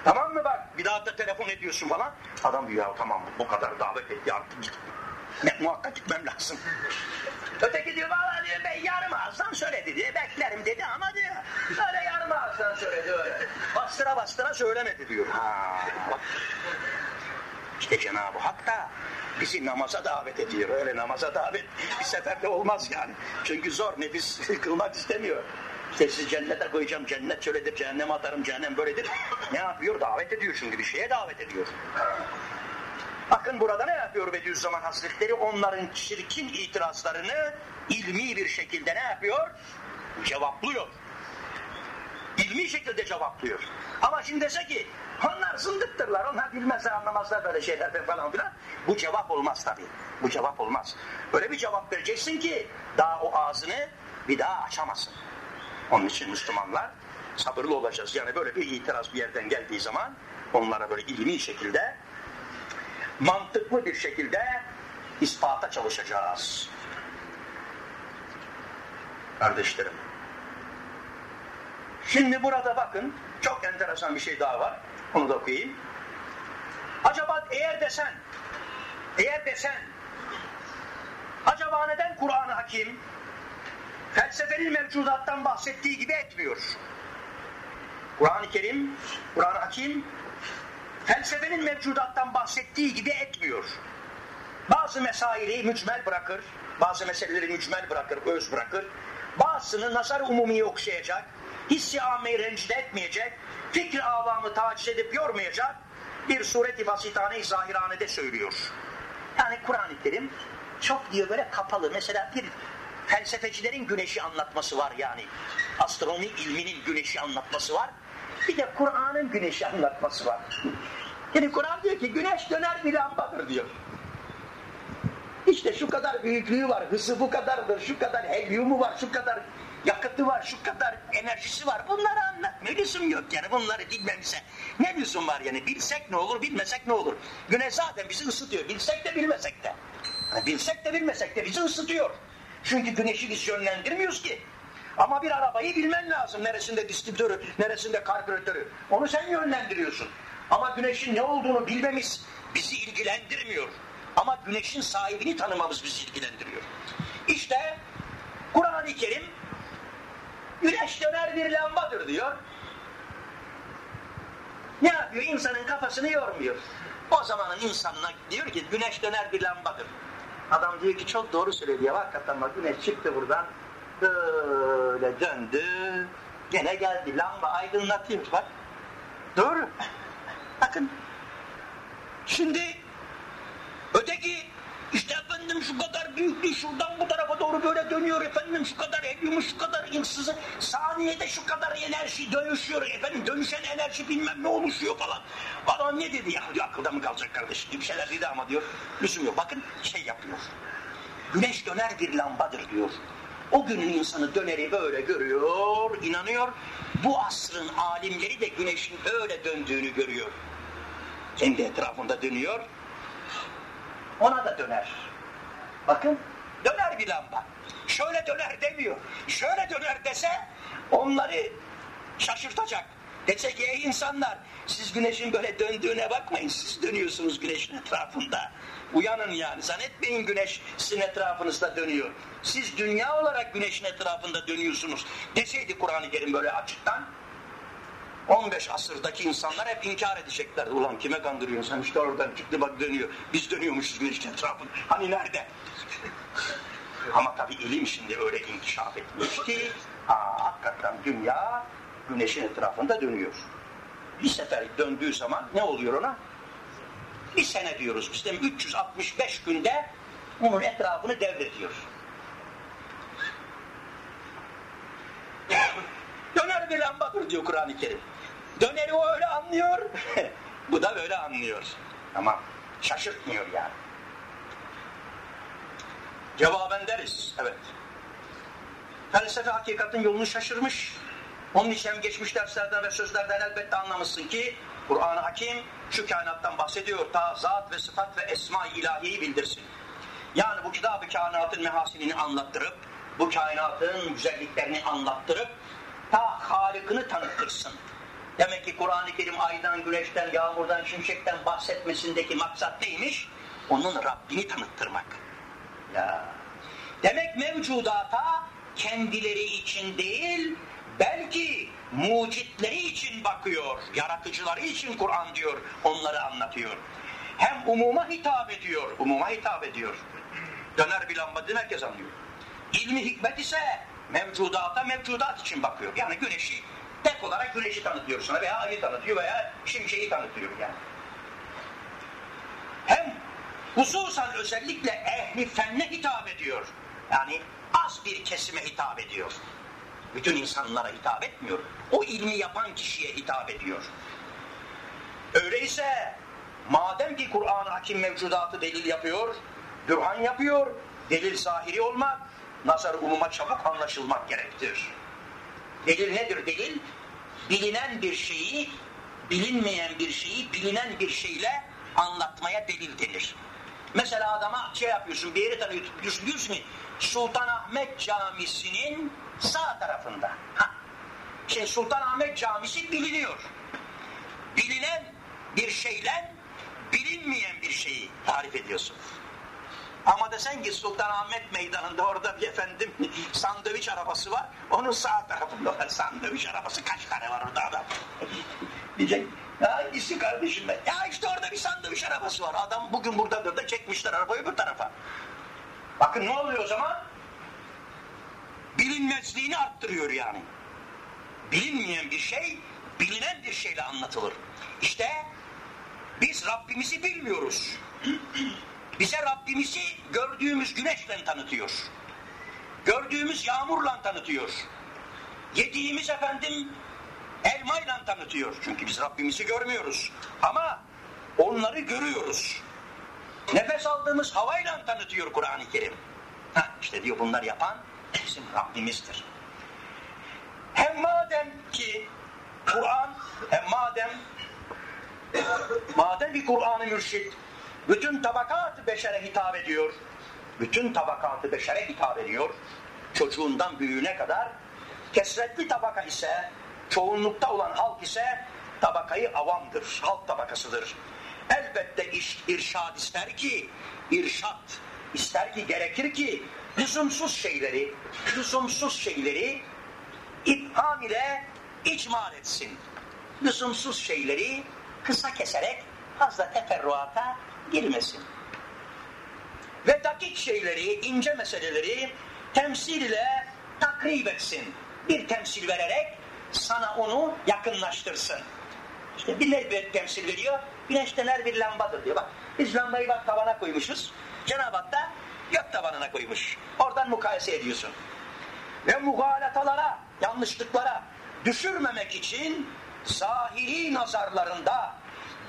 Tamam mı bak bir daha da telefon ediyorsun falan. Adam diyor ya tamam bu kadar davet etti artık git. Ne, muhakkak gitmem lazım. *laughs* Öteki diyor valla diyor ben yarım ağızdan söyledi diye beklerim dedi ama diyor. Öyle yarım ağızdan söyledi öyle. Bastıra bastıra söylemedi diyor. Ha, bak. İşte Cenab-ı Hak da bizi namaza davet ediyor. Öyle namaza davet bir seferde olmaz yani. Çünkü zor nefis *laughs* kılmak istemiyor. İşte sizi cennete koyacağım, cennet şöyledir, cehennem atarım, cehennem böyledir. *laughs* Ne yapıyor? Davet ediyor çünkü bir şeye davet ediyor. Bakın burada ne yapıyor Bediüzzaman Hazretleri? Onların çirkin itirazlarını ilmi bir şekilde ne yapıyor? Cevaplıyor. ilmi şekilde cevaplıyor. Ama şimdi dese ki onlar zındıktırlar, onlar bilmezler anlamazlar böyle şeylerden falan filan. Bu cevap olmaz tabii. Bu cevap olmaz. Öyle bir cevap vereceksin ki daha o ağzını bir daha açamazsın. Onun için Müslümanlar sabırlı olacağız. Yani böyle bir itiraz bir yerden geldiği zaman onlara böyle ilmi şekilde mantıklı bir şekilde ispata çalışacağız. Kardeşlerim. Şimdi burada bakın çok enteresan bir şey daha var. Onu da okuyayım. Acaba eğer desen eğer desen acaba neden Kur'an-ı Hakim felsefenin mevcudattan bahsettiği gibi etmiyor? Kur'an-ı Kerim, Kur'an-ı Hakim felsefenin mevcudattan bahsettiği gibi etmiyor. Bazı mesaili mücmel bırakır, bazı meseleleri mücmel bırakır, öz bırakır. Bazısını nazar umumiyi okşayacak, hissi ameyi rencide etmeyecek, fikri avamı taciz edip yormayacak bir sureti basitane-i zahiranede söylüyor. Yani Kur'an-ı Kerim çok diyor böyle kapalı. Mesela bir felsefecilerin güneşi anlatması var yani. Astronomi ilminin güneşi anlatması var. Bir de Kur'an'ın güneşi anlatması var. Yani Kur'an diyor ki güneş döner bir lambadır diyor. İşte şu kadar büyüklüğü var, hızı bu kadardır, şu kadar helyumu var, şu kadar yakıtı var, şu kadar enerjisi var. Bunları anlatmıyor. Lüzum yok yani bunları bilmemize. Ne lüzum var yani? Bilsek ne olur, bilmesek ne olur? Güneş zaten bizi ısıtıyor. Bilsek de bilmesek de. Yani bilsek de bilmesek de bizi ısıtıyor. Çünkü güneşi biz yönlendirmiyoruz ki. Ama bir arabayı bilmen lazım. Neresinde distribütörü, neresinde karbüratörü. Onu sen yönlendiriyorsun. Ama güneşin ne olduğunu bilmemiz bizi ilgilendirmiyor. Ama güneşin sahibini tanımamız bizi ilgilendiriyor. İşte Kur'an-ı Kerim güneş döner bir lambadır diyor. Ne yapıyor? İnsanın kafasını yormuyor. O zamanın insanına diyor ki güneş döner bir lambadır. Adam diyor ki çok doğru söyledi ya hakikaten bak güneş çıktı buradan böyle döndü gene geldi lamba aydınlatıyor bak. Doğru. *laughs* Bakın. Şimdi öteki işte efendim şu kadar büyüklüğü şuradan bu tarafa doğru böyle dönüyor efendim şu kadar helyumu şu kadar insızı saniyede şu kadar enerji dönüşüyor efendim dönüşen enerji bilmem ne oluşuyor falan. Adam ne dedi ya diyor akılda mı kalacak kardeşim bir şeyler dedi ama diyor lüzum yok bakın şey yapıyor. Güneş döner bir lambadır diyor. O günün insanı döneri böyle görüyor, inanıyor. Bu asrın alimleri de güneşin öyle döndüğünü görüyor. Kendi etrafında dönüyor. Ona da döner. Bakın döner bir lamba. Şöyle döner demiyor. Şöyle döner dese onları şaşırtacak. Dese ki ey insanlar siz güneşin böyle döndüğüne bakmayın. Siz dönüyorsunuz güneşin etrafında. Uyanın yani. Zannetmeyin güneş sizin etrafınızda dönüyor. Siz dünya olarak güneşin etrafında dönüyorsunuz. Deseydi Kur'an-ı Kerim böyle açıktan 15 asırdaki insanlar hep inkar edeceklerdi. Ulan kime kandırıyorsun sen işte oradan çıktı bak dönüyor. Biz dönüyormuşuz güneşin etrafında. Hani nerede? Ama tabii ilim şimdi öyle inkişaf etmiş ki aa, hakikaten dünya güneşin etrafında dönüyor. Bir sefer döndüğü zaman ne oluyor ona? Bir sene diyoruz biz de 365 günde onun etrafını devrediyor. Döner bir lambadır diyor Kur'an-ı Kerim. Döneri o öyle anlıyor, *laughs* bu da böyle anlıyor. Ama şaşırtmıyor yani. Cevaben deriz, evet. Felsefe hakikatin yolunu şaşırmış. Onun için geçmiş derslerden ve sözlerden elbette anlamışsın ki Kur'an-ı Hakim şu kainattan bahsediyor. Ta zat ve sıfat ve esma-i ilahiyi bildirsin. Yani bu kitab-ı kainatın mehasinini anlattırıp, bu kainatın güzelliklerini anlattırıp, ta Halık'ını tanıttırsın. Demek ki Kur'an-ı Kerim aydan, güneşten, yağmurdan, şimşekten bahsetmesindeki maksat neymiş? Onun Rabbini tanıttırmak. Ya. Demek mevcudata kendileri için değil, belki mucitleri için bakıyor, yaratıcıları için Kur'an diyor, onları anlatıyor. Hem umuma hitap ediyor, umuma hitap ediyor. Döner bir lamba herkes anlıyor. İlmi hikmet ise mevcudata mevcudat için bakıyor. Yani güneşi tek olarak güneşi tanıtıyor sana veya ayı tanıtıyor veya şimşeği tanıtıyor yani. Hem hususan özellikle ehli fenne hitap ediyor. Yani az bir kesime hitap ediyor. Bütün insanlara hitap etmiyor. O ilmi yapan kişiye hitap ediyor. Öyleyse madem ki Kur'an-ı Hakim mevcudatı delil yapıyor, bürhan yapıyor, delil zahiri olmak, nazar umuma çabuk anlaşılmak gerektir. Delil nedir delil? Bilinen bir şeyi, bilinmeyen bir şeyi bilinen bir şeyle anlatmaya delil denir. Mesela adama şey yapıyorsun, bir yeri tanıyorsun, diyorsun ki Sultanahmet Camisi'nin sağ tarafında. Ha. Şey Sultanahmet Camisi biliniyor. Bilinen bir şeyle bilinmeyen bir şeyi tarif ediyorsun. Ama desen ki Sultanahmet Meydanı'nda orada bir efendim sandviç arabası var. Onun sağ tarafında var sandviç arabası. Kaç tane var orada adam? Diyecek hangisi kardeşim ben? Ya işte orada bir sandviç arabası var. Adam bugün buradadır da çekmişler arabayı bu tarafa. Bakın ne oluyor o zaman? Bilinmezliğini arttırıyor yani. Bilinmeyen bir şey bilinen bir şeyle anlatılır. İşte biz Rabbimizi bilmiyoruz. Bize Rabbimizi gördüğümüz güneşle tanıtıyor. Gördüğümüz yağmurla tanıtıyor. Yediğimiz efendim elmayla tanıtıyor. Çünkü biz Rabbimizi görmüyoruz. Ama onları görüyoruz. Nefes aldığımız havayla tanıtıyor Kur'an-ı Kerim. Ha, işte diyor bunlar yapan bizim Rabbimizdir. Hem madem ki Kur'an hem madem madem bir Kur'an-ı Mürşid bütün tabakat beşere hitap ediyor. Bütün tabakatı beşere hitap ediyor. Çocuğundan büyüğüne kadar. Kesretli tabaka ise, çoğunlukta olan halk ise tabakayı avamdır, halk tabakasıdır. Elbette iş, irşad ister ki, irşat ister ki, gerekir ki lüzumsuz şeyleri, lüzumsuz şeyleri ifham ile icmal etsin. Lüzumsuz şeyleri kısa keserek fazla teferruata girmesin. Ve dakik şeyleri, ince meseleleri temsil ile takrib etsin. Bir temsil vererek sana onu yakınlaştırsın. İşte bir ne bir temsil veriyor? Güneş döner bir lambadır diyor. Bak biz lambayı bak tavana koymuşuz. Cenab-ı Hak da gök tavanına koymuş. Oradan mukayese ediyorsun. Ve mugalatalara, yanlışlıklara düşürmemek için zahiri nazarlarında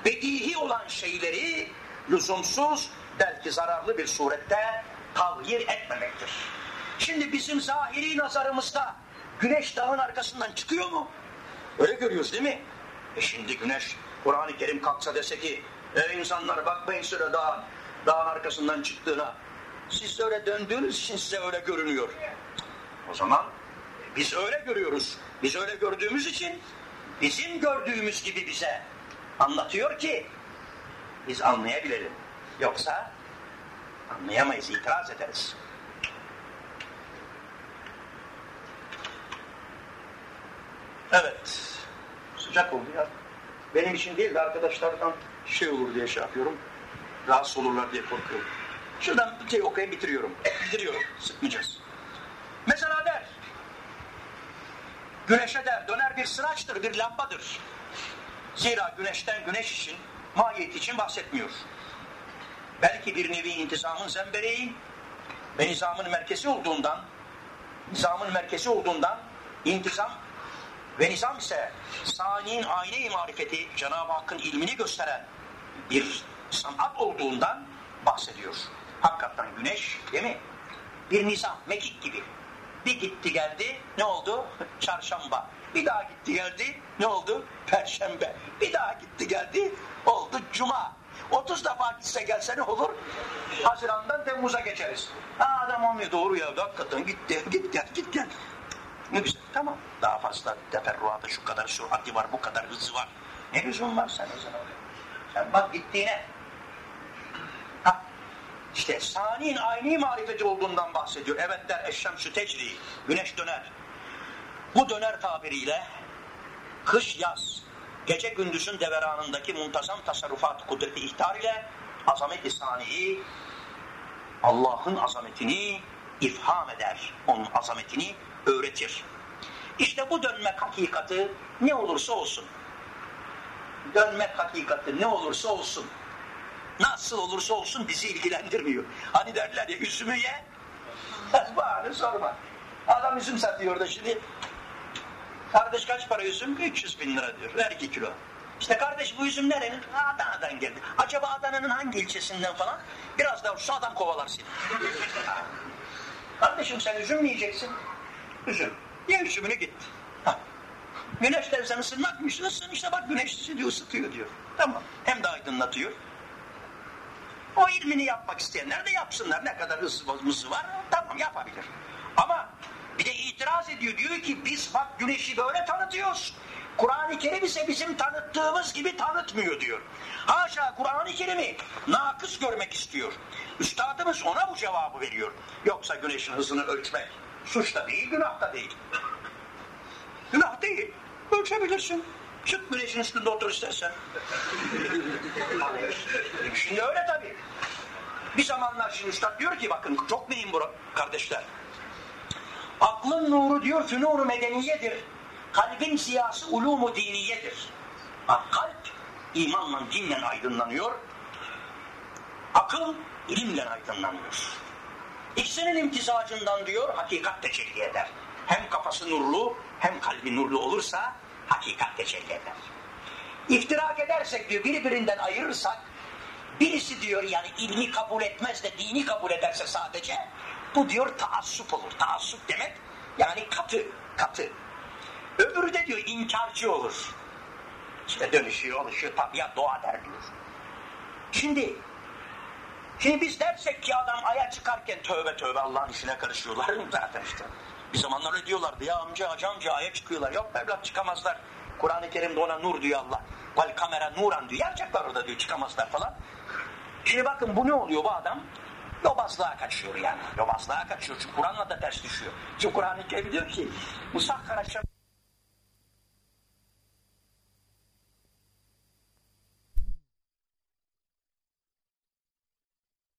bedihi olan şeyleri lüzumsuz belki zararlı bir surette tavhir etmemektir. Şimdi bizim zahiri nazarımızda güneş dağın arkasından çıkıyor mu? Öyle görüyoruz değil mi? E şimdi güneş Kur'an-ı Kerim kalksa dese ki ey insanlar bakmayın şöyle dağın, dağın arkasından çıktığına. Siz öyle döndüğünüz için size öyle görünüyor. O zaman biz öyle görüyoruz. Biz öyle gördüğümüz için bizim gördüğümüz gibi bize anlatıyor ki biz anlayabilelim. Yoksa anlayamayız, itiraz ederiz. Evet. Sıcak oldu ya. Benim için değil de arkadaşlardan şey olur diye şey yapıyorum. Rahatsız olurlar diye korkuyorum. Şuradan bir şey okuyayım bitiriyorum. Bitiriyorum. Sıkmayacağız. Mesela der. Güneşe der. Döner bir sıraçtır, bir lambadır. Zira güneşten güneş için, mahiyet için bahsetmiyor. Belki bir nevi intizamın zembereği ve nizamın merkezi olduğundan, nizamın merkezi olduğundan intizam ve nizam ise saniyin ayne-i marifeti Cenab-ı Hakk'ın ilmini gösteren bir sanat olduğundan bahsediyor. Hakikaten güneş değil mi? Bir nizam, mekik gibi. Bir gitti geldi ne oldu? Çarşamba. Bir daha gitti geldi ne oldu? Perşembe. Bir daha gitti geldi oldu Cuma. 30 defa gitse gelse ne olur? Haziran'dan Temmuz'a geçeriz. Ha, adam olmuyor doğru ya hakikaten gitti git gel git gel. Ne güzel tamam. Daha fazla teferruata şu kadar sürati var bu kadar hızı var. Ne lüzum var sen o zaman? Sen bak gittiğine. Ha, işte saniyin aynı marifeti olduğundan bahsediyor. Evet der eşşemsü tecri. Güneş döner. Bu döner tabiriyle kış yaz, gece gündüzün deveranındaki muntazam tasarrufat kudreti ihtar ile azamet-i saniyi Allah'ın azametini ifham eder. Onun azametini öğretir. İşte bu dönmek hakikati ne olursa olsun. Dönmek hakikati ne olursa olsun. Nasıl olursa olsun bizi ilgilendirmiyor. Hani derler ya üzümü ye, *laughs* bağını sorma. Adam üzüm satıyor da şimdi Kardeş kaç para üzüm? 300 bin lira diyor. Ver 2 kilo. İşte kardeş bu üzüm nerenin? Adana'dan geldi. Acaba Adana'nın hangi ilçesinden falan? Biraz daha şu adam kovalar seni. Kardeşim sen üzüm mü yiyeceksin? Üzüm. Ye üzümünü git. Ha. Güneşten sen ısınmak mı istiyorsun? İşte bak güneş diyor, ısıtıyor diyor. Tamam. Hem de aydınlatıyor. O ilmini yapmak isteyenler de yapsınlar. Ne kadar ısı var tamam yapabilir. Ama bir de itiraz ediyor. Diyor ki biz bak güneşi böyle tanıtıyoruz. Kur'an-ı Kerim ise bizim tanıttığımız gibi tanıtmıyor diyor. Haşa Kur'an-ı Kerim'i nakıs görmek istiyor. Üstadımız ona bu cevabı veriyor. Yoksa güneşin hızını ölçmek suç da değil, günah da değil. Günah değil. Ölçebilirsin. Çık güneşin üstünde otur istersen. Şimdi öyle tabii. Bir zamanlar şimdi üstad diyor ki bakın çok mühim bu kardeşler. Aklın nuru diyor ki nuru medeniyedir. Kalbin siyası ulumu diniyedir. Bak kalp imanla dinle aydınlanıyor. Akıl ilimle aydınlanıyor. İkisinin imtizacından diyor hakikat tecelli eder. Hem kafası nurlu hem kalbi nurlu olursa hakikat tecelli eder. İftirak edersek diyor birbirinden ayırırsak birisi diyor yani ilmi kabul etmez de dini kabul ederse sadece bu diyor taassup olur. Taassup demek yani katı, katı. Öbürü de diyor inkarcı olur. İşte dönüşüyor, oluşuyor, tabiat doğa der diyor. Şimdi Şimdi biz dersek ki adam aya çıkarken tövbe tövbe Allah'ın işine karışıyorlar mı zaten işte. Bir zamanlar öyle diyorlardı ya amca hacı amca aya çıkıyorlar. Yok evlat çıkamazlar. Kur'an-ı Kerim'de ona nur diyor Allah. Vel kamera nuran diyor. Yapacaklar orada diyor çıkamazlar falan. Şimdi bakın bu ne oluyor bu adam? Yobazlığa kaçıyor yani. Yobazlığa kaçıyor. Çünkü Kur'an'la da ters düşüyor. Çünkü Kur'an-ı Kerim diyor ki Musakkara